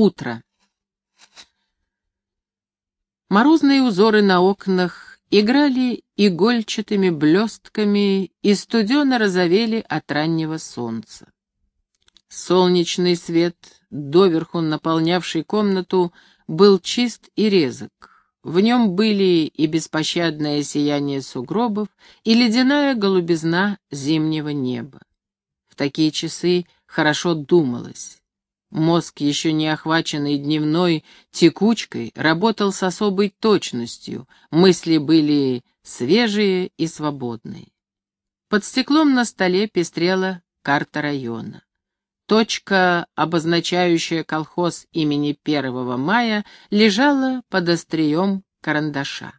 Утро. Морозные узоры на окнах играли игольчатыми блестками и студено розовели от раннего солнца. Солнечный свет, доверху наполнявший комнату, был чист и резок. В нем были и беспощадное сияние сугробов, и ледяная голубизна зимнего неба. В такие часы хорошо думалось. Мозг, еще не охваченный дневной текучкой, работал с особой точностью, мысли были свежие и свободные. Под стеклом на столе пестрела карта района. Точка, обозначающая колхоз имени 1 мая, лежала под острием карандаша.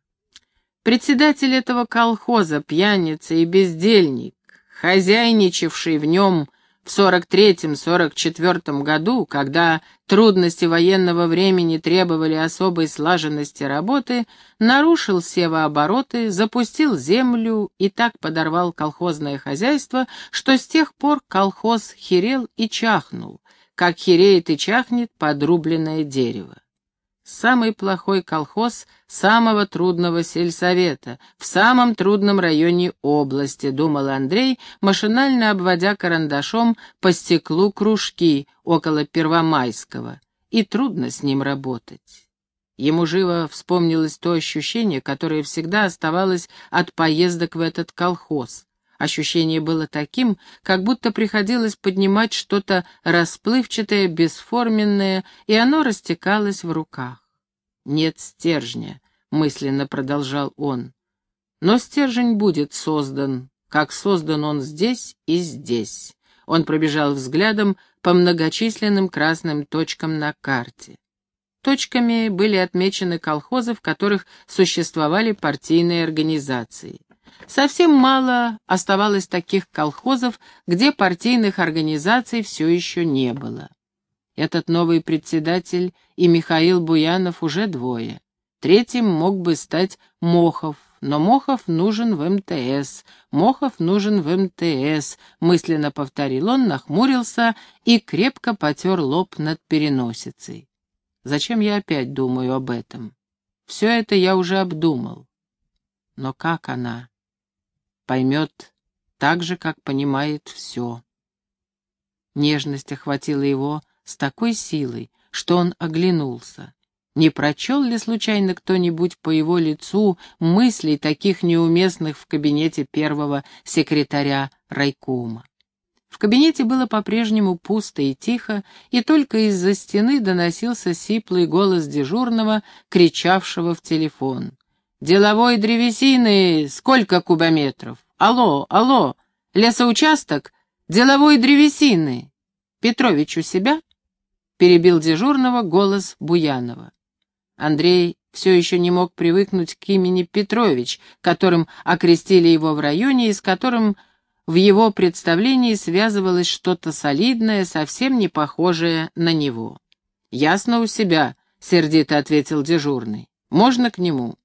Председатель этого колхоза, пьяница и бездельник, хозяйничавший в нем в 43-44 году, когда трудности военного времени требовали особой слаженности работы, нарушил севообороты, запустил землю и так подорвал колхозное хозяйство, что с тех пор колхоз херел и чахнул, как хереет и чахнет подрубленное дерево. Самый плохой колхоз самого трудного сельсовета, в самом трудном районе области, думал Андрей, машинально обводя карандашом по стеклу кружки около Первомайского. И трудно с ним работать. Ему живо вспомнилось то ощущение, которое всегда оставалось от поездок в этот колхоз. Ощущение было таким, как будто приходилось поднимать что-то расплывчатое, бесформенное, и оно растекалось в руках. «Нет стержня», — мысленно продолжал он. «Но стержень будет создан, как создан он здесь и здесь». Он пробежал взглядом по многочисленным красным точкам на карте. Точками были отмечены колхозы, в которых существовали партийные организации. Совсем мало оставалось таких колхозов, где партийных организаций все еще не было. Этот новый председатель и Михаил Буянов уже двое. Третьим мог бы стать Мохов, но Мохов нужен в МТС, Мохов нужен в МТС, мысленно повторил он, нахмурился и крепко потер лоб над переносицей. Зачем я опять думаю об этом? Все это я уже обдумал. Но как она? поймет так же, как понимает все. Нежность охватила его с такой силой, что он оглянулся. Не прочел ли случайно кто-нибудь по его лицу мыслей, таких неуместных в кабинете первого секретаря райкома? В кабинете было по-прежнему пусто и тихо, и только из-за стены доносился сиплый голос дежурного, кричавшего в телефон. Деловой древесины сколько кубометров? Алло, алло, лесоучасток деловой древесины. Петрович у себя? Перебил дежурного голос Буянова. Андрей все еще не мог привыкнуть к имени Петрович, которым окрестили его в районе и с которым в его представлении связывалось что-то солидное, совсем не похожее на него. «Ясно у себя», — сердито ответил дежурный. «Можно к нему?»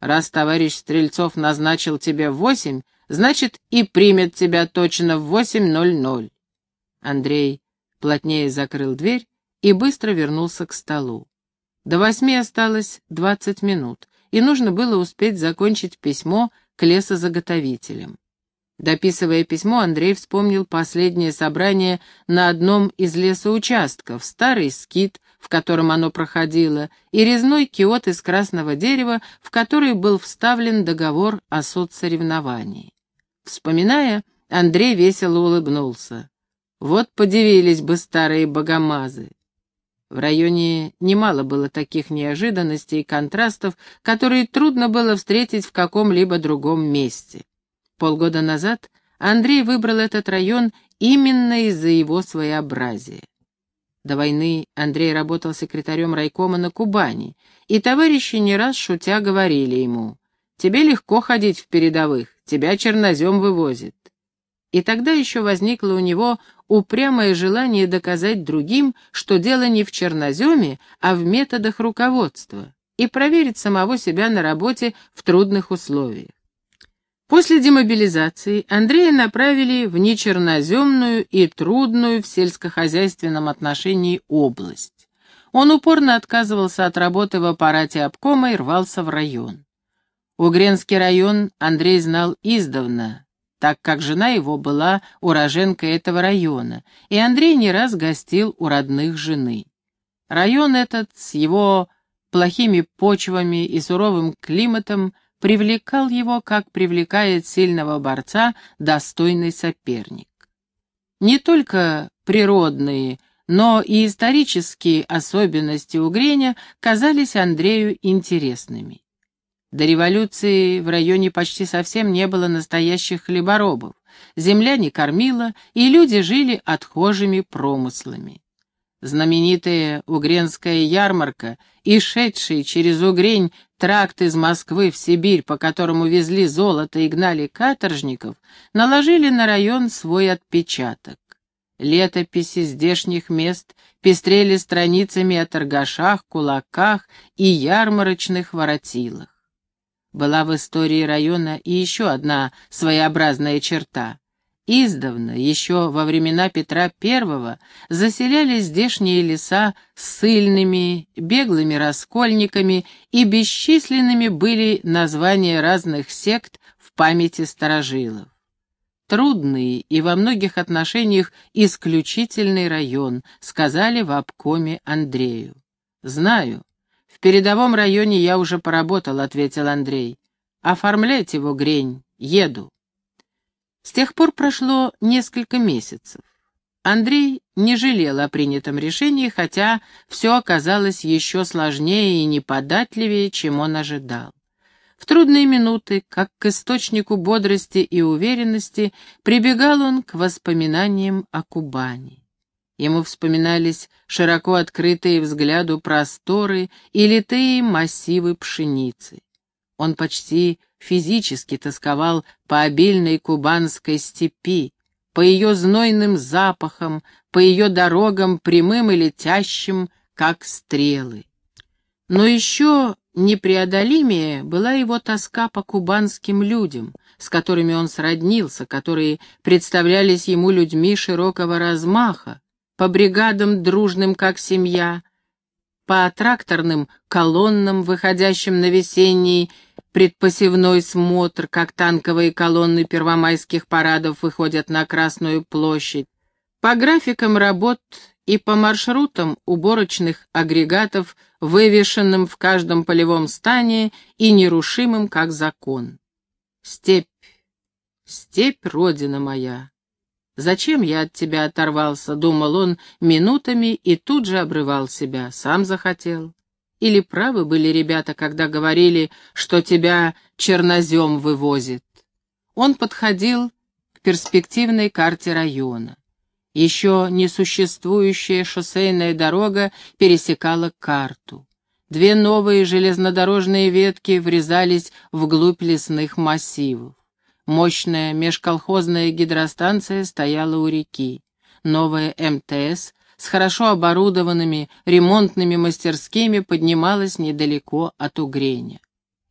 Раз товарищ Стрельцов назначил тебе в восемь, значит, и примет тебя точно в восемь ноль ноль. Андрей плотнее закрыл дверь и быстро вернулся к столу. До восьми осталось двадцать минут, и нужно было успеть закончить письмо к лесозаготовителям. Дописывая письмо, Андрей вспомнил последнее собрание на одном из лесоучастков, старый скит, в котором оно проходило, и резной киот из красного дерева, в который был вставлен договор о соцсоревновании. Вспоминая, Андрей весело улыбнулся. Вот подивились бы старые богомазы. В районе немало было таких неожиданностей и контрастов, которые трудно было встретить в каком-либо другом месте. Полгода назад Андрей выбрал этот район именно из-за его своеобразия. До войны Андрей работал секретарем райкома на Кубани, и товарищи не раз шутя говорили ему, «Тебе легко ходить в передовых, тебя чернозем вывозит». И тогда еще возникло у него упрямое желание доказать другим, что дело не в черноземе, а в методах руководства, и проверить самого себя на работе в трудных условиях. После демобилизации Андрея направили в нечерноземную и трудную в сельскохозяйственном отношении область. Он упорно отказывался от работы в аппарате обкома и рвался в район. Угренский район Андрей знал издавна, так как жена его была уроженкой этого района, и Андрей не раз гостил у родных жены. Район этот с его плохими почвами и суровым климатом привлекал его, как привлекает сильного борца достойный соперник. Не только природные, но и исторические особенности Угреня казались Андрею интересными. До революции в районе почти совсем не было настоящих хлеборобов, земля не кормила, и люди жили отхожими промыслами. Знаменитая Угренская ярмарка и шедший через Угрень тракт из Москвы в Сибирь, по которому везли золото и гнали каторжников, наложили на район свой отпечаток. Летописи здешних мест пестрели страницами о торгашах, кулаках и ярмарочных воротилах. Была в истории района и еще одна своеобразная черта. Издавна, еще во времена Петра I, заселялись здешние леса сыльными, беглыми раскольниками, и бесчисленными были названия разных сект в памяти старожилов. Трудный и во многих отношениях исключительный район, сказали в обкоме Андрею. «Знаю. Передовом районе я уже поработал», — ответил Андрей. «Оформляйте его, Грень. Еду». С тех пор прошло несколько месяцев. Андрей не жалел о принятом решении, хотя все оказалось еще сложнее и неподатливее, чем он ожидал. В трудные минуты, как к источнику бодрости и уверенности, прибегал он к воспоминаниям о Кубани. Ему вспоминались широко открытые взгляду просторы и литые массивы пшеницы. Он почти физически тосковал по обильной кубанской степи, по ее знойным запахам, по ее дорогам прямым и летящим, как стрелы. Но еще непреодолимее была его тоска по кубанским людям, с которыми он сроднился, которые представлялись ему людьми широкого размаха, по бригадам дружным, как семья, по тракторным колоннам, выходящим на весенний предпосевной смотр, как танковые колонны первомайских парадов выходят на Красную площадь, по графикам работ и по маршрутам уборочных агрегатов, вывешенным в каждом полевом стане и нерушимым, как закон. Степь, степь, родина моя, Зачем я от тебя оторвался, думал он минутами и тут же обрывал себя, сам захотел. Или правы были ребята, когда говорили, что тебя чернозем вывозит. Он подходил к перспективной карте района. Еще несуществующая шоссейная дорога пересекала карту. Две новые железнодорожные ветки врезались вглубь лесных массивов. Мощная межколхозная гидростанция стояла у реки. Новая МТС с хорошо оборудованными ремонтными мастерскими поднималась недалеко от Угреня.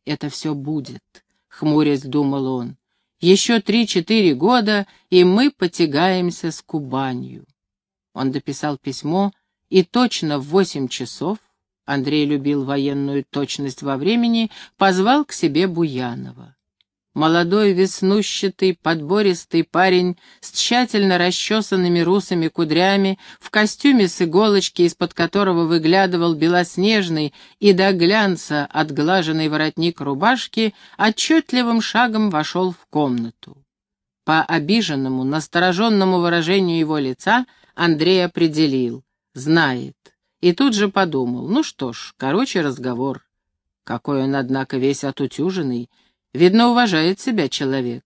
«Это все будет», — хмурясь думал он. «Еще три-четыре года, и мы потягаемся с Кубанью». Он дописал письмо, и точно в восемь часов, Андрей любил военную точность во времени, позвал к себе Буянова. Молодой, веснущатый, подбористый парень с тщательно расчесанными русыми кудрями, в костюме с иголочки, из-под которого выглядывал белоснежный и до глянца отглаженный воротник рубашки, отчетливым шагом вошел в комнату. По обиженному, настороженному выражению его лица Андрей определил — знает. И тут же подумал, ну что ж, короче разговор. Какой он, однако, весь отутюженный, Видно, уважает себя человек.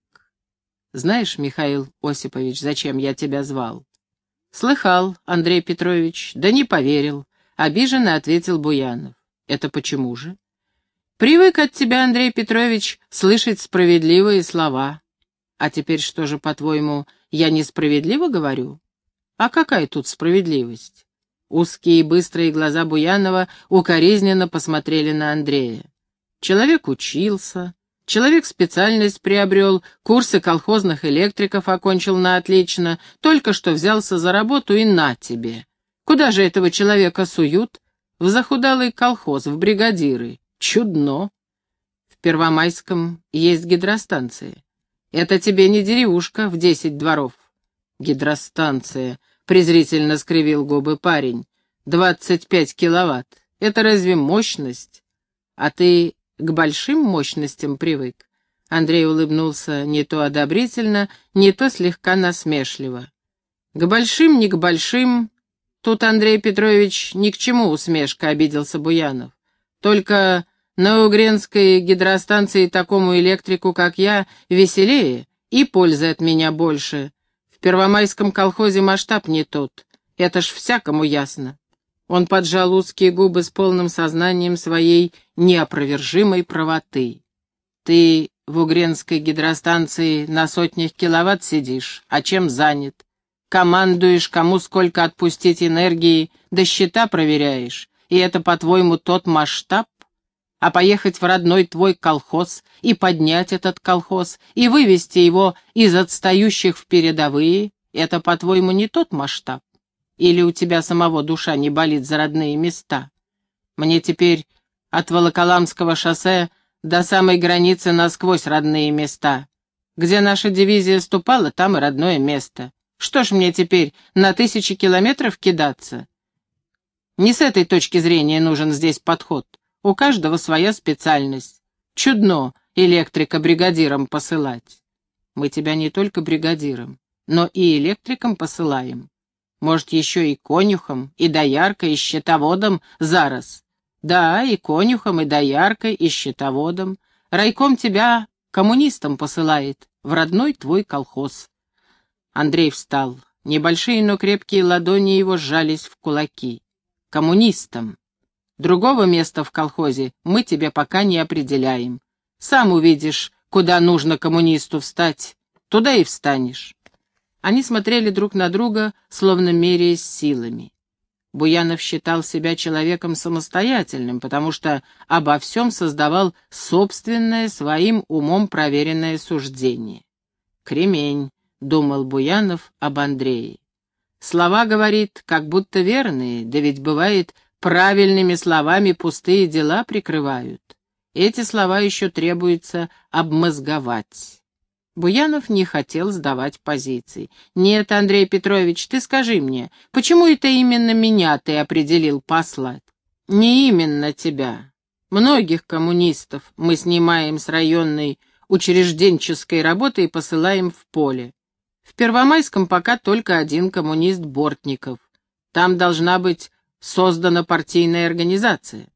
Знаешь, Михаил Осипович, зачем я тебя звал? Слыхал, Андрей Петрович, да не поверил. Обиженно ответил Буянов. Это почему же? Привык от тебя, Андрей Петрович, слышать справедливые слова. А теперь что же, по-твоему, я несправедливо говорю? А какая тут справедливость? Узкие и быстрые глаза Буянова укоризненно посмотрели на Андрея. Человек учился, Человек специальность приобрел, курсы колхозных электриков окончил на отлично, только что взялся за работу и на тебе. Куда же этого человека суют? В захудалый колхоз, в бригадиры. Чудно. В Первомайском есть гидростанция. Это тебе не деревушка в десять дворов. Гидростанция, презрительно скривил губы парень. Двадцать пять киловатт. Это разве мощность? А ты к большим мощностям привык? Андрей улыбнулся не то одобрительно, не то слегка насмешливо. К большим, не к большим. Тут, Андрей Петрович, ни к чему усмешка, обиделся Буянов. Только на Угренской гидростанции такому электрику, как я, веселее, и пользы от меня больше. В Первомайском колхозе масштаб не тот. Это ж всякому ясно. Он поджал узкие губы с полным сознанием своей неопровержимой правоты. Ты в Угренской гидростанции на сотнях киловатт сидишь, а чем занят? Командуешь, кому сколько отпустить энергии, да счета проверяешь. И это, по-твоему, тот масштаб? А поехать в родной твой колхоз и поднять этот колхоз, и вывести его из отстающих в передовые, это, по-твоему, не тот масштаб? Или у тебя самого душа не болит за родные места? Мне теперь от Волоколамского шоссе до самой границы насквозь родные места. Где наша дивизия ступала, там и родное место. Что ж мне теперь, на тысячи километров кидаться? Не с этой точки зрения нужен здесь подход. У каждого своя специальность. Чудно электрика бригадиром посылать. Мы тебя не только бригадиром, но и электриком посылаем. Может, еще и конюхом, и дояркой, и счетоводом зараз. Да, и конюхом, и дояркой, и счетоводом. Райком тебя коммунистом посылает, в родной твой колхоз. Андрей встал. Небольшие, но крепкие ладони его сжались в кулаки. Коммунистом. Другого места в колхозе мы тебе пока не определяем. Сам увидишь, куда нужно коммунисту встать, туда и встанешь. Они смотрели друг на друга, словно меряясь силами. Буянов считал себя человеком самостоятельным, потому что обо всем создавал собственное, своим умом проверенное суждение. «Кремень», — думал Буянов об Андрее. «Слова, говорит, как будто верные, да ведь бывает, правильными словами пустые дела прикрывают. Эти слова еще требуется обмозговать». Буянов не хотел сдавать позиции. «Нет, Андрей Петрович, ты скажи мне, почему это именно меня ты определил послать?» «Не именно тебя. Многих коммунистов мы снимаем с районной учрежденческой работы и посылаем в поле. В Первомайском пока только один коммунист Бортников. Там должна быть создана партийная организация.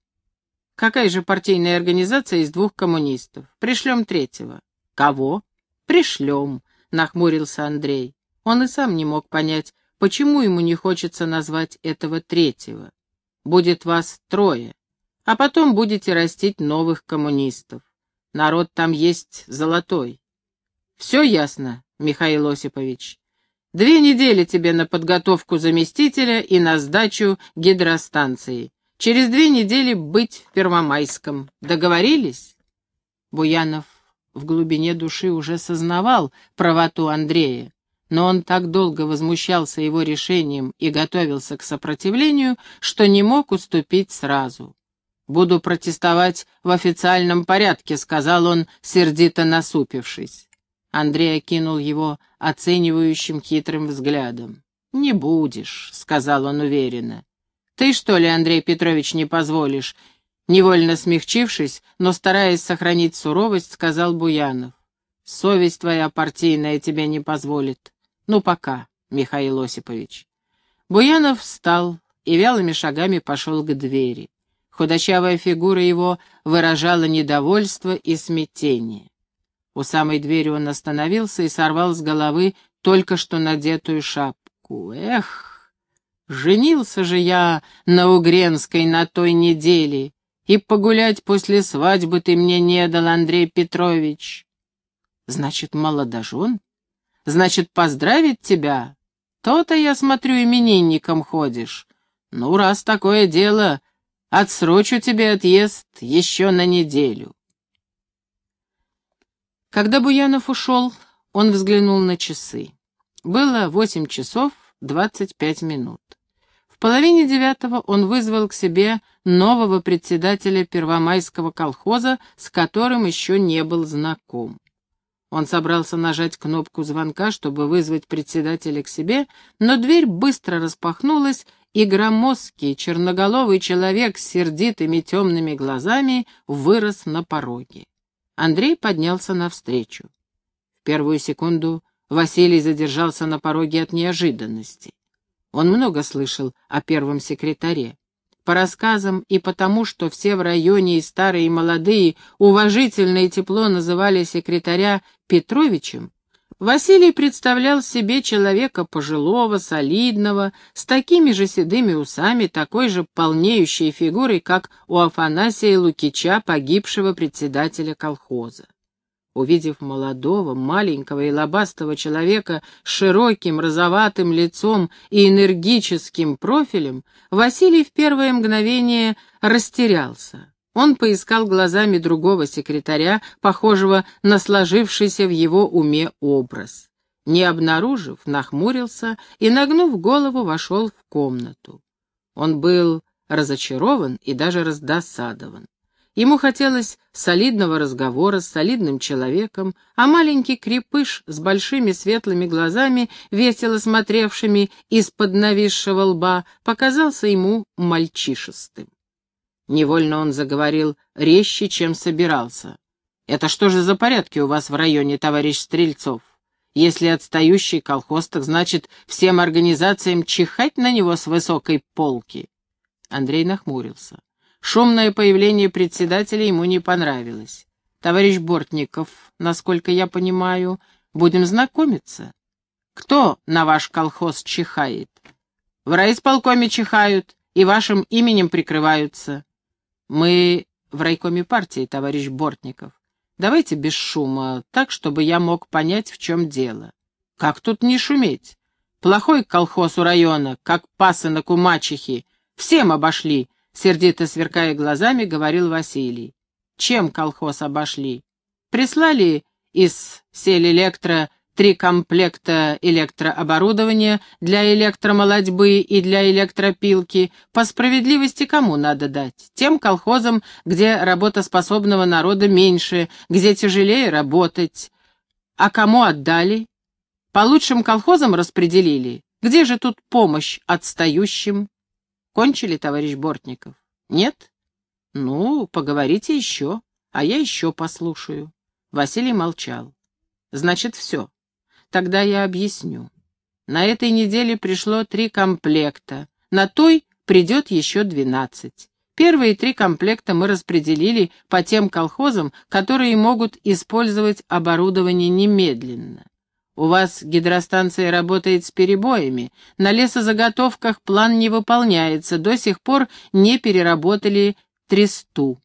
Какая же партийная организация из двух коммунистов? Пришлем третьего. Кого? «Пришлем», — нахмурился Андрей. Он и сам не мог понять, почему ему не хочется назвать этого третьего. «Будет вас трое, а потом будете растить новых коммунистов. Народ там есть золотой». «Все ясно, Михаил Осипович. Две недели тебе на подготовку заместителя и на сдачу гидростанции. Через две недели быть в Первомайском. Договорились?» Буянов в глубине души уже сознавал правоту Андрея, но он так долго возмущался его решением и готовился к сопротивлению, что не мог уступить сразу. «Буду протестовать в официальном порядке», — сказал он, сердито насупившись. Андрей окинул его оценивающим хитрым взглядом. «Не будешь», — сказал он уверенно. «Ты, что ли, Андрей Петрович, не позволишь? Невольно смягчившись, но стараясь сохранить суровость, сказал Буянов. «Совесть твоя партийная тебе не позволит. Ну, пока, Михаил Осипович». Буянов встал и вялыми шагами пошел к двери. Худощавая фигура его выражала недовольство и смятение. У самой двери он остановился и сорвал с головы только что надетую шапку. «Эх, женился же я на Угренской на той неделе!» И погулять после свадьбы ты мне не дал, Андрей Петрович. Значит, молодожен? Значит, поздравить тебя? То-то, я смотрю, именинником ходишь. Ну, раз такое дело, отсрочу тебе отъезд еще на неделю. Когда Буянов ушел, он взглянул на часы. Было восемь часов двадцать пять минут половине девятого он вызвал к себе нового председателя Первомайского колхоза, с которым еще не был знаком. Он собрался нажать кнопку звонка, чтобы вызвать председателя к себе, но дверь быстро распахнулась, и громоздкий черноголовый человек с сердитыми темными глазами вырос на пороге. Андрей поднялся навстречу. В первую секунду Василий задержался на пороге от неожиданности. Он много слышал о первом секретаре. По рассказам и потому, что все в районе и старые, и молодые уважительно и тепло называли секретаря Петровичем, Василий представлял себе человека пожилого, солидного, с такими же седыми усами, такой же полнеющей фигурой, как у Афанасия Лукича, погибшего председателя колхоза. Увидев молодого, маленького и лобастого человека с широким розоватым лицом и энергическим профилем, Василий в первое мгновение растерялся. Он поискал глазами другого секретаря, похожего на сложившийся в его уме образ. Не обнаружив, нахмурился и, нагнув голову, вошел в комнату. Он был разочарован и даже раздосадован. Ему хотелось солидного разговора с солидным человеком, а маленький крепыш с большими светлыми глазами, весело смотревшими из-под нависшего лба, показался ему мальчишестым. Невольно он заговорил резче, чем собирался. «Это что же за порядки у вас в районе, товарищ Стрельцов? Если отстающий колхоз, так значит, всем организациям чихать на него с высокой полки?» Андрей нахмурился. Шумное появление председателя ему не понравилось. «Товарищ Бортников, насколько я понимаю, будем знакомиться. Кто на ваш колхоз чихает?» «В райисполкоме чихают и вашим именем прикрываются. Мы в райкоме партии, товарищ Бортников. Давайте без шума, так, чтобы я мог понять, в чем дело. Как тут не шуметь? Плохой колхоз у района, как пасынок у мачехи. Всем обошли, сердито сверкая глазами, говорил Василий. Чем колхоз обошли? Прислали из сель-электро три комплекта электрооборудования для электромолодьбы и для электропилки. По справедливости кому надо дать? Тем колхозам, где работоспособного народа меньше, где тяжелее работать. А кому отдали? По лучшим колхозам распределили. Где же тут помощь отстающим? Кончили, товарищ Бортников? Нет? Ну, поговорите еще, а я еще послушаю. Василий молчал. Значит, все. Тогда я объясню. На этой неделе пришло три комплекта, на той придет еще двенадцать. Первые три комплекта мы распределили по тем колхозам, которые могут использовать оборудование немедленно. У вас гидростанция работает с перебоями, на лесозаготовках план не выполняется, до сих пор не переработали тресту.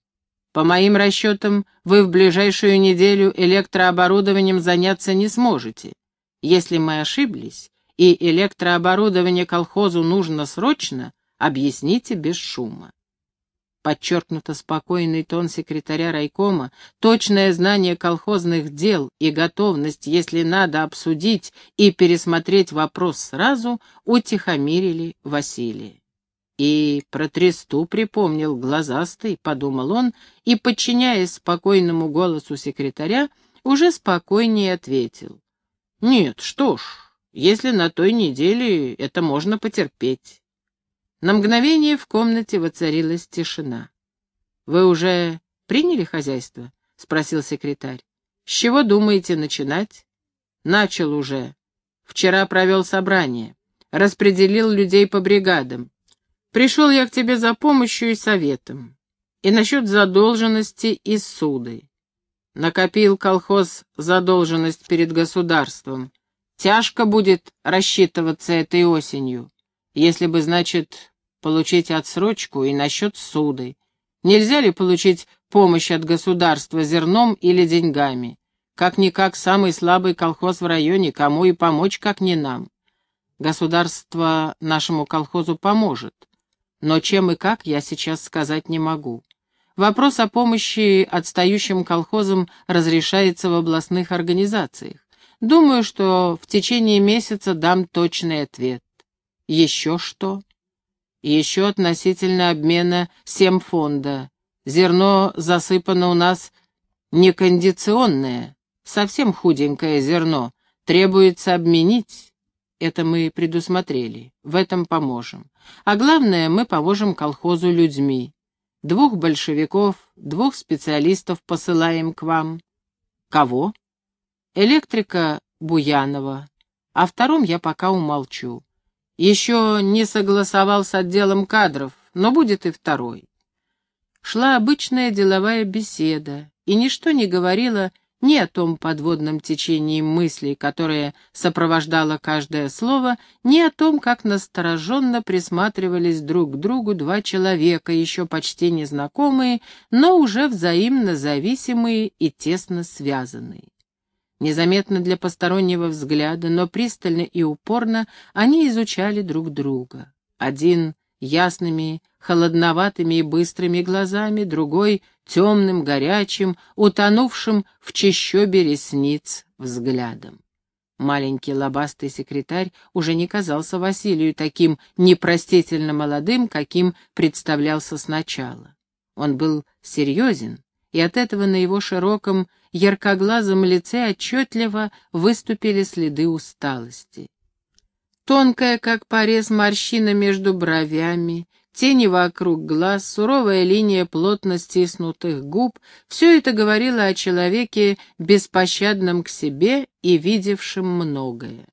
По моим расчетам, вы в ближайшую неделю электрооборудованием заняться не сможете. Если мы ошиблись, и электрооборудование колхозу нужно срочно, объясните без шума. Подчеркнуто спокойный тон секретаря райкома, точное знание колхозных дел и готовность, если надо обсудить и пересмотреть вопрос сразу, утихомирили Василия. И про тресту припомнил глазастый, подумал он, и, подчиняясь спокойному голосу секретаря, уже спокойнее ответил. Нет, что ж, если на той неделе это можно потерпеть. На мгновение в комнате воцарилась тишина. «Вы уже приняли хозяйство?» — спросил секретарь. «С чего думаете начинать?» «Начал уже. Вчера провел собрание. Распределил людей по бригадам. Пришел я к тебе за помощью и советом. И насчет задолженности и суды. Накопил колхоз задолженность перед государством. Тяжко будет рассчитываться этой осенью. Если бы, значит, получить отсрочку и насчет суды. Нельзя ли получить помощь от государства зерном или деньгами? Как-никак самый слабый колхоз в районе, кому и помочь, как не нам. Государство нашему колхозу поможет. Но чем и как, я сейчас сказать не могу. Вопрос о помощи отстающим колхозам разрешается в областных организациях. Думаю, что в течение месяца дам точный ответ. Еще что? И еще относительно обмена семфонда. Зерно засыпано у нас некондиционное, совсем худенькое зерно. Требуется обменить. Это мы предусмотрели. В этом поможем. А главное, мы поможем колхозу людьми. Двух большевиков, двух специалистов посылаем к вам. Кого? Электрика Буянова. О втором я пока умолчу. Еще не согласовал с отделом кадров, но будет и второй. Шла обычная деловая беседа, и ничто не говорило ни о том подводном течении мыслей, которое сопровождало каждое слово, ни о том, как настороженно присматривались друг к другу два человека, еще почти незнакомые, но уже взаимно зависимые и тесно связанные. Незаметно для постороннего взгляда, но пристально и упорно они изучали друг друга. Один ясными, холодноватыми и быстрыми глазами, другой — темным, горячим, утонувшим в чащобе ресниц взглядом. Маленький лобастый секретарь уже не казался Василию таким непростительно молодым, каким представлялся сначала. Он был серьезен, и от этого на его широком, яркоглазом лице отчетливо выступили следы усталости. Тонкая, как порез, морщина между бровями, тени вокруг глаз, суровая линия плотно стиснутых губ — все это говорило о человеке, беспощадном к себе и видевшем многое.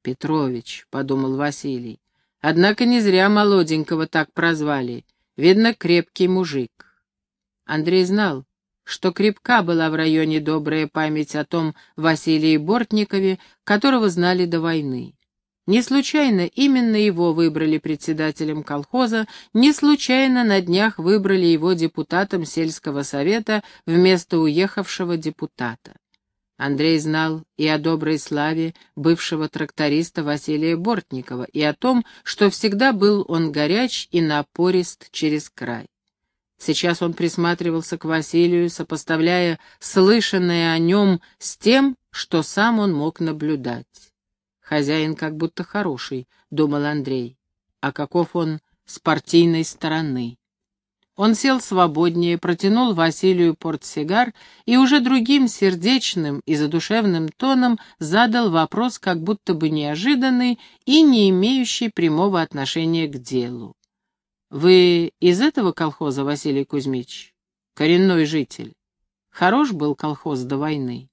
«Петрович», — подумал Василий, — «однако не зря молоденького так прозвали, видно, крепкий мужик». Андрей знал, что крепка была в районе добрая память о том Василии Бортникове, которого знали до войны. Не случайно именно его выбрали председателем колхоза, не случайно на днях выбрали его депутатом сельского совета вместо уехавшего депутата. Андрей знал и о доброй славе бывшего тракториста Василия Бортникова, и о том, что всегда был он горяч и напорист через край. Сейчас он присматривался к Василию, сопоставляя слышанное о нем с тем, что сам он мог наблюдать. Хозяин как будто хороший, думал Андрей. А каков он с партийной стороны? Он сел свободнее, протянул Василию портсигар и уже другим сердечным и задушевным тоном задал вопрос, как будто бы неожиданный и не имеющий прямого отношения к делу. «Вы из этого колхоза, Василий Кузьмич? Коренной житель. Хорош был колхоз до войны?»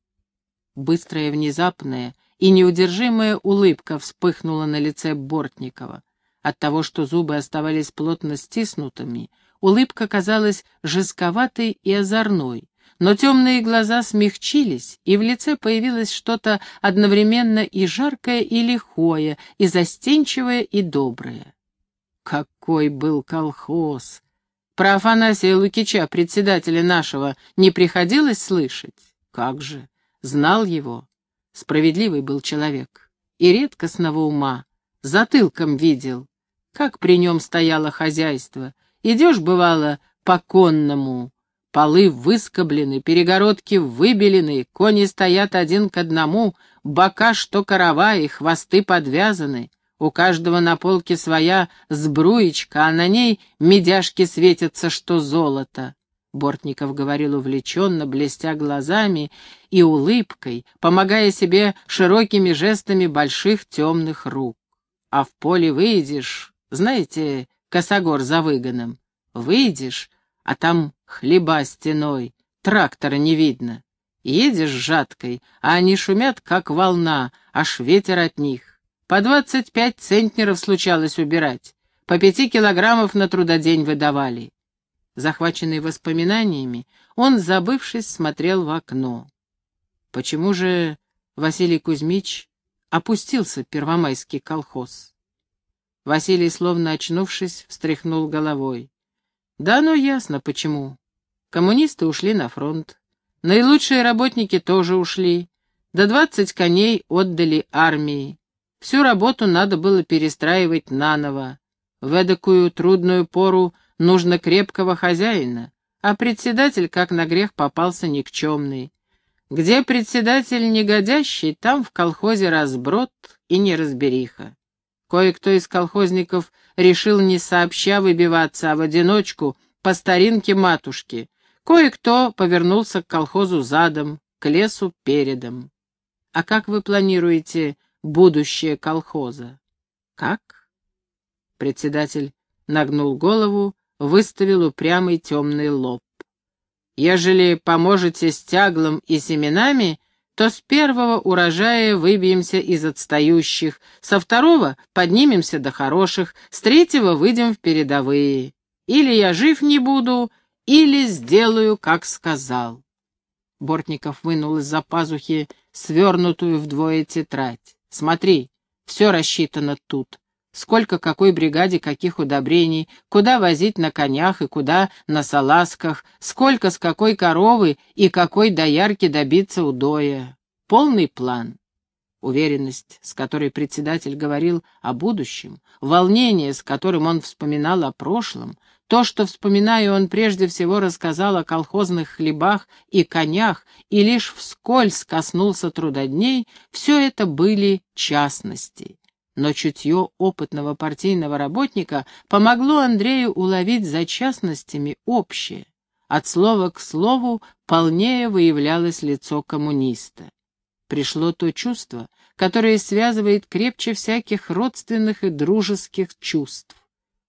Быстрая, внезапная, и неудержимая улыбка вспыхнула на лице Бортникова. От того, что зубы оставались плотно стиснутыми, улыбка казалась жестковатой и озорной, но темные глаза смягчились, и в лице появилось что-то одновременно и жаркое, и лихое, и застенчивое, и доброе. Какой был колхоз! Про Афанасия Лукича, председателя нашего, не приходилось слышать? Как же! Знал его, Справедливый был человек и редкостного ума, затылком видел, как при нем стояло хозяйство. Идешь, бывало, по конному, полы выскоблены, перегородки выбелены, кони стоят один к одному, бока что караваи, хвосты подвязаны. У каждого на полке своя сбруечка, а на ней медяшки светятся, что золото. Бортников говорил увлеченно, блестя глазами и улыбкой, помогая себе широкими жестами больших темных рук. А в поле выйдешь, знаете, косогор за выгоном, выйдешь, а там хлеба стеной, трактора не видно. Едешь жаткой, а они шумят, как волна, аж ветер от них. По двадцать пять центнеров случалось убирать, по пяти килограммов на трудодень выдавали. Захваченный воспоминаниями, он, забывшись, смотрел в окно. Почему же Василий Кузьмич опустился первомайский колхоз? Василий, словно очнувшись, встряхнул головой. Да, ну ясно, почему. Коммунисты ушли на фронт. Наилучшие работники тоже ушли. До двадцать коней отдали армии. Всю работу надо было перестраивать наново. В эдакую трудную пору Нужно крепкого хозяина, а председатель, как на грех, попался никчемный. Где председатель негодящий, там в колхозе разброд и неразбериха. Кое-кто из колхозников решил не сообща выбиваться, а в одиночку, по старинке матушки. Кое-кто повернулся к колхозу задом, к лесу передом. А как вы планируете будущее колхоза? Как? Председатель нагнул голову, выставил упрямый темный лоб. Ежели поможете с тяглом и семенами, то с первого урожая выбьемся из отстающих, со второго поднимемся до хороших, с третьего выйдем в передовые. Или я жив не буду, или сделаю, как сказал. Бортников вынул из-за пазухи свернутую вдвое тетрадь. Смотри, все рассчитано тут. Сколько какой бригаде каких удобрений, куда возить на конях и куда на салазках, сколько с какой коровы и какой доярки добиться удоя. Полный план. Уверенность, с которой председатель говорил о будущем, волнение, с которым он вспоминал о прошлом, то, что, вспоминая, он прежде всего рассказал о колхозных хлебах и конях и лишь вскользь коснулся трудодней, все это были частности. Но чутье опытного партийного работника помогло Андрею уловить за частностями общее. От слова к слову полнее выявлялось лицо коммуниста. Пришло то чувство, которое связывает крепче всяких родственных и дружеских чувств.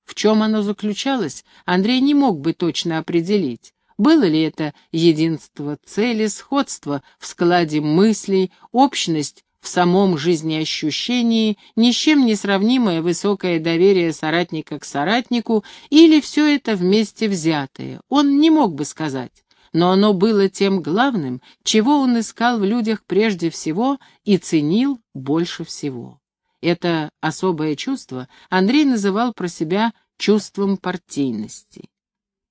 В чем оно заключалось, Андрей не мог бы точно определить. Было ли это единство цели, сходство в складе мыслей, общность в самом жизнеощущении, ни с чем не сравнимое высокое доверие соратника к соратнику или все это вместе взятое, он не мог бы сказать. Но оно было тем главным, чего он искал в людях прежде всего и ценил больше всего. Это особое чувство Андрей называл про себя чувством партийности.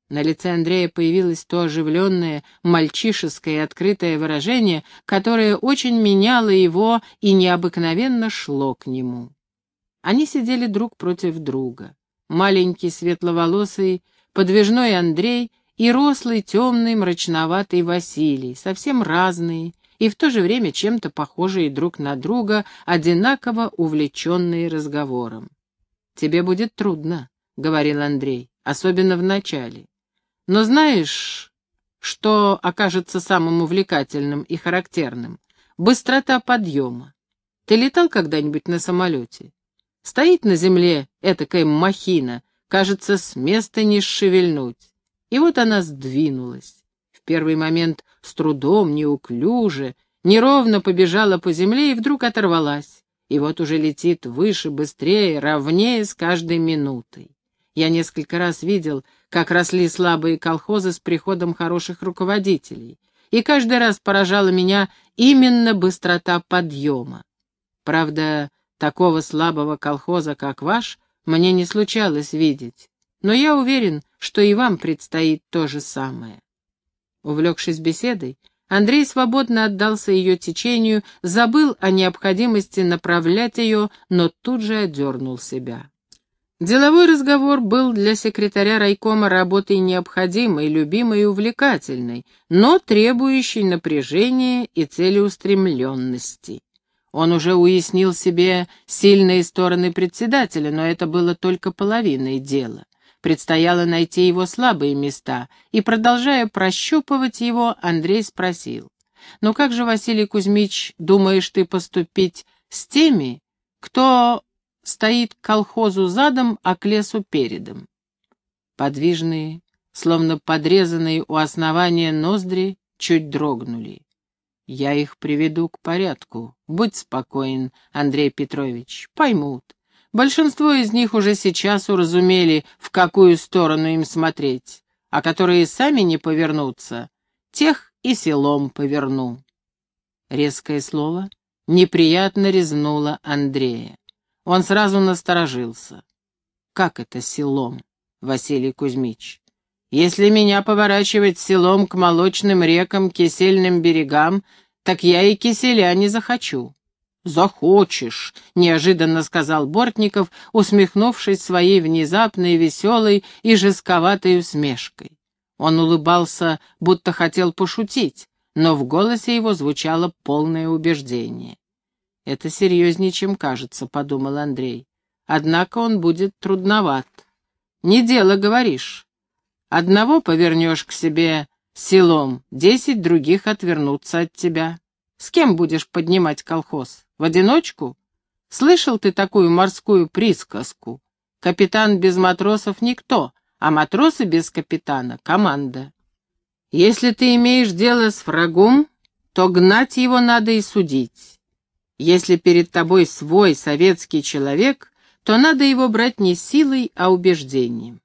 На лице Андрея появилось то оживленное, мальчишеское открытое выражение, которое очень меняло его и необыкновенно шло к нему. Они сидели друг против друга. Маленький, светловолосый, подвижной Андрей и рослый, темный, мрачноватый Василий, совсем разные и в то же время чем-то похожие друг на друга, одинаково увлеченные разговором. «Тебе будет трудно», — говорил Андрей, — «особенно в начале. Но знаешь, что окажется самым увлекательным и характерным? Быстрота подъема. Ты летал когда-нибудь на самолете? Стоит на земле этакая махина, кажется, с места не шевельнуть. И вот она сдвинулась. В первый момент с трудом, неуклюже, неровно побежала по земле и вдруг оторвалась. И вот уже летит выше, быстрее, ровнее с каждой минутой. Я несколько раз видел, как росли слабые колхозы с приходом хороших руководителей, и каждый раз поражала меня именно быстрота подъема. Правда, такого слабого колхоза, как ваш, мне не случалось видеть, но я уверен, что и вам предстоит то же самое. Увлекшись беседой, Андрей свободно отдался ее течению, забыл о необходимости направлять ее, но тут же одернул себя. Деловой разговор был для секретаря райкома работой необходимой, любимой и увлекательной, но требующей напряжения и целеустремленности. Он уже уяснил себе сильные стороны председателя, но это было только половиной дела. Предстояло найти его слабые места, и, продолжая прощупывать его, Андрей спросил, «Ну как же, Василий Кузьмич, думаешь ты поступить с теми, кто стоит к колхозу задом, а к лесу передом. Подвижные, словно подрезанные у основания ноздри, чуть дрогнули. Я их приведу к порядку. Будь спокоен, Андрей Петрович, поймут. Большинство из них уже сейчас уразумели, в какую сторону им смотреть, а которые сами не повернутся, тех и селом поверну. Резкое слово неприятно резнуло Андрея. Он сразу насторожился. «Как это селом, Василий Кузьмич? Если меня поворачивать селом к молочным рекам, кисельным берегам, так я и киселя не захочу». «Захочешь», — неожиданно сказал Бортников, усмехнувшись своей внезапной, веселой и жестковатой усмешкой. Он улыбался, будто хотел пошутить, но в голосе его звучало полное убеждение. «Это серьезнее, чем кажется», — подумал Андрей. однако он будет трудноват. Не дело, говоришь. Одного повернешь к себе селом, десять других отвернутся от тебя. С кем будешь поднимать колхоз? В одиночку? Слышал ты такую морскую присказку? Капитан без матросов никто, а матросы без капитана — команда. Если ты имеешь дело с врагом, то гнать его надо и судить. Если перед тобой свой советский человек, то надо его брать не силой, а убеждением.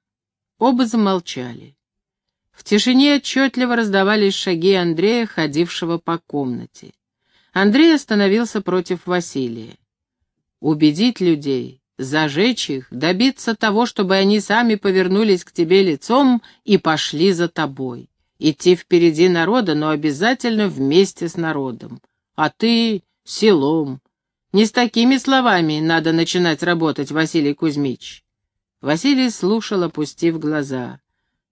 Оба замолчали. В тишине отчетливо раздавались шаги Андрея, ходившего по комнате. Андрей остановился против Василия. Убедить людей, зажечь их, добиться того, чтобы они сами повернулись к тебе лицом и пошли за тобой. Идти впереди народа, но обязательно вместе с народом. А ты — селом. Не с такими словами надо начинать работать, Василий Кузьмич. Василий слушал, опустив глаза.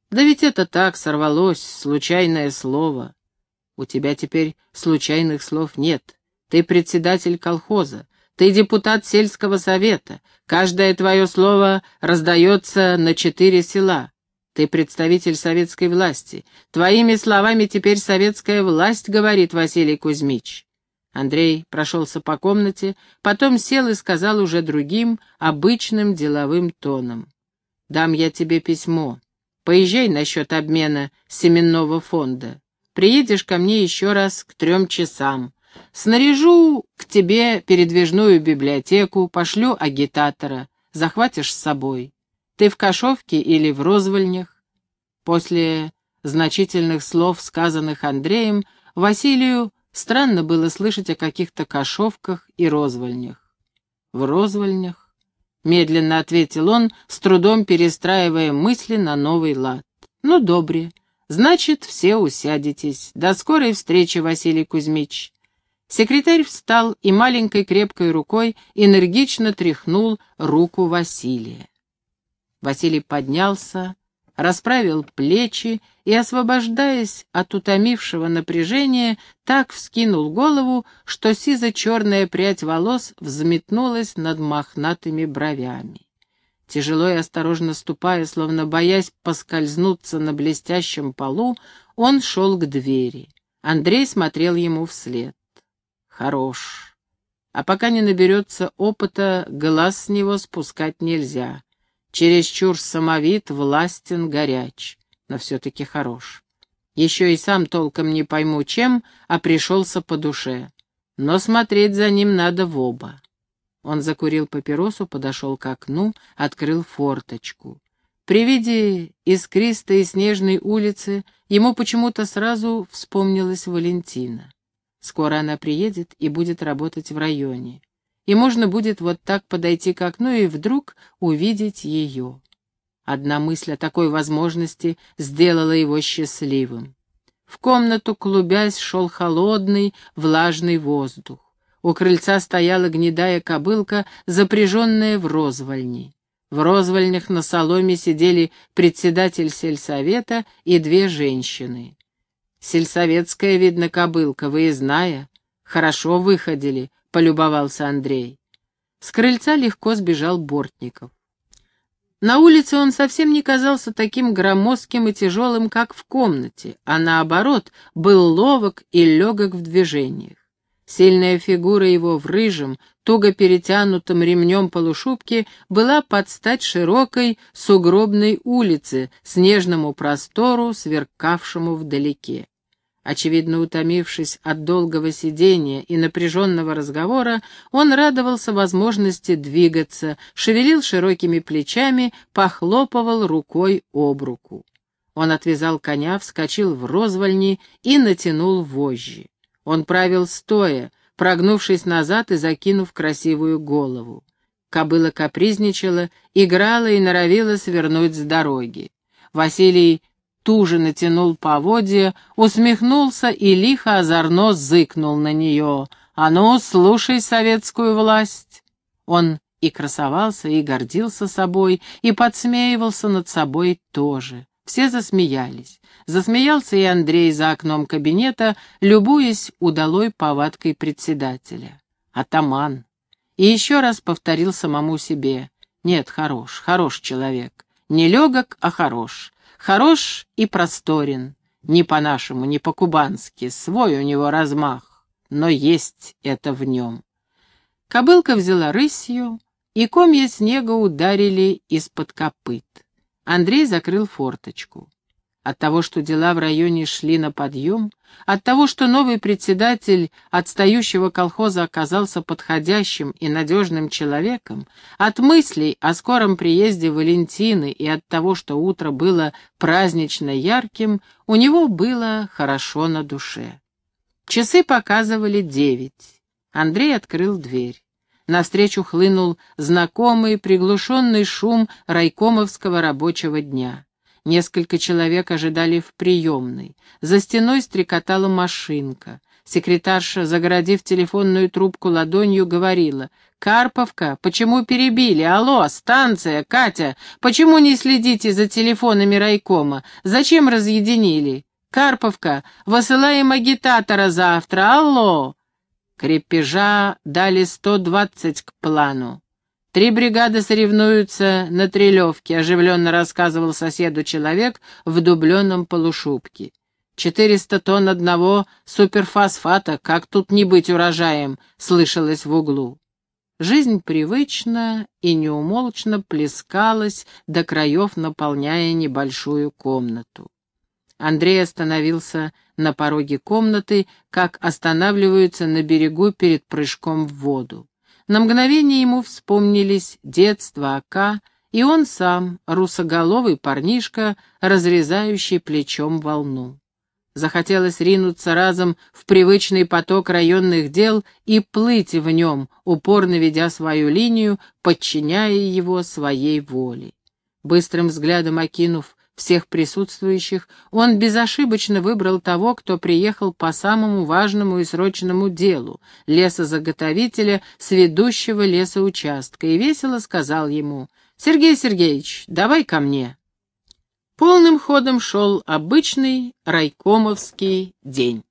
Да ведь это так, сорвалось, случайное слово. У тебя теперь случайных слов нет. Ты председатель колхоза, ты депутат сельского совета. Каждое твое слово раздается на четыре села. Ты представитель советской власти. Твоими словами теперь советская власть, говорит Василий Кузьмич. Андрей прошелся по комнате, потом сел и сказал уже другим, обычным деловым тоном. «Дам я тебе письмо. Поезжай насчет обмена семенного фонда. Приедешь ко мне еще раз к трем часам. Снаряжу к тебе передвижную библиотеку, пошлю агитатора. Захватишь с собой. Ты в Кашовке или в Розвольнях?» После значительных слов, сказанных Андреем, Василию странно было слышать о каких-то Кашовках и Розвольнях. «В Розвольнях?» медленно ответил он, с трудом перестраивая мысли на новый лад. Ну, добре. Значит, все усядетесь. До скорой встречи, Василий Кузьмич. Секретарь встал и маленькой крепкой рукой энергично тряхнул руку Василия. Василий поднялся, расправил плечи и, освобождаясь от утомившего напряжения, так вскинул голову, что сизо-черная прядь волос взметнулась над мохнатыми бровями. Тяжело и осторожно ступая, словно боясь поскользнуться на блестящем полу, он шел к двери. Андрей смотрел ему вслед. Хорош. А пока не наберется опыта, глаз с него спускать нельзя. Чересчур самовит, властен, горяч, но все-таки хорош. Еще и сам толком не пойму, чем, а пришелся по душе. Но смотреть за ним надо в оба. Он закурил папиросу, подошел к окну, открыл форточку. При виде искристой и снежной улицы ему почему-то сразу вспомнилась Валентина. Скоро она приедет и будет работать в районе и можно будет вот так подойти к окну и вдруг увидеть ее. Одна мысль о такой возможности сделала его счастливым. В комнату, клубясь, шел холодный, влажный воздух. У крыльца стояла гнедая кобылка, запряженная в розвольни. В розвольнях на соломе сидели председатель сельсовета и две женщины. Сельсоветская, видно, кобылка, выездная. Хорошо выходили, — полюбовался Андрей. С крыльца легко сбежал Бортников. На улице он совсем не казался таким громоздким и тяжелым, как в комнате, а наоборот, был ловок и легок в движениях. Сильная фигура его в рыжем, туго перетянутом ремнем полушубке была под стать широкой сугробной улице, снежному простору, сверкавшему вдалеке. Очевидно, утомившись от долгого сидения и напряженного разговора, он радовался возможности двигаться, шевелил широкими плечами, похлопывал рукой об руку. Он отвязал коня, вскочил в розвольни и натянул вожжи. Он правил стоя, прогнувшись назад и закинув красивую голову. Кобыла капризничала, играла и норовила свернуть с дороги. Василий туже натянул поводья, усмехнулся и лихо озорно зыкнул на нее. «А ну, слушай советскую власть!» Он и красовался, и гордился собой, и подсмеивался над собой тоже. Все засмеялись. Засмеялся и Андрей за окном кабинета, любуясь удалой повадкой председателя. Атаман. И еще раз повторил самому себе. Нет, хорош, хорош человек. Не легок, а хорош. Хорош и просторен. Не по-нашему, не по-кубански. Свой у него размах. Но есть это в нем. Кобылка взяла рысью, и комья снега ударили из-под копыт. Андрей закрыл форточку. От того, что дела в районе шли на подъем, от того, что новый председатель отстающего колхоза оказался подходящим и надежным человеком, от мыслей о скором приезде Валентины и от того, что утро было празднично ярким, у него было хорошо на душе. Часы показывали девять. Андрей открыл дверь. Навстречу хлынул знакомый приглушенный шум райкомовского рабочего дня. Несколько человек ожидали в приемной. За стеной стрекотала машинка. Секретарша, загородив телефонную трубку ладонью, говорила. «Карповка, почему перебили? Алло, станция, Катя, почему не следите за телефонами райкома? Зачем разъединили? Карповка, высылаем агитатора завтра, алло!» Крепежа дали сто двадцать к плану. Три бригады соревнуются на Трелевке, оживленно рассказывал соседу человек в дубленном полушубке. Четыреста тонн одного суперфосфата, как тут не быть урожаем, слышалось в углу. Жизнь привычно и неумолчно плескалась до краев, наполняя небольшую комнату. Андрей остановился на пороге комнаты, как останавливаются на берегу перед прыжком в воду. На мгновение ему вспомнились детство Ака и он сам, русоголовый парнишка, разрезающий плечом волну. Захотелось ринуться разом в привычный поток районных дел и плыть в нем, упорно ведя свою линию, подчиняя его своей воле. Быстрым взглядом окинув всех присутствующих, он безошибочно выбрал того, кто приехал по самому важному и срочному делу — лесозаготовителя с ведущего лесоучастка, и весело сказал ему «Сергей Сергеевич, давай ко мне». Полным ходом шел обычный райкомовский день.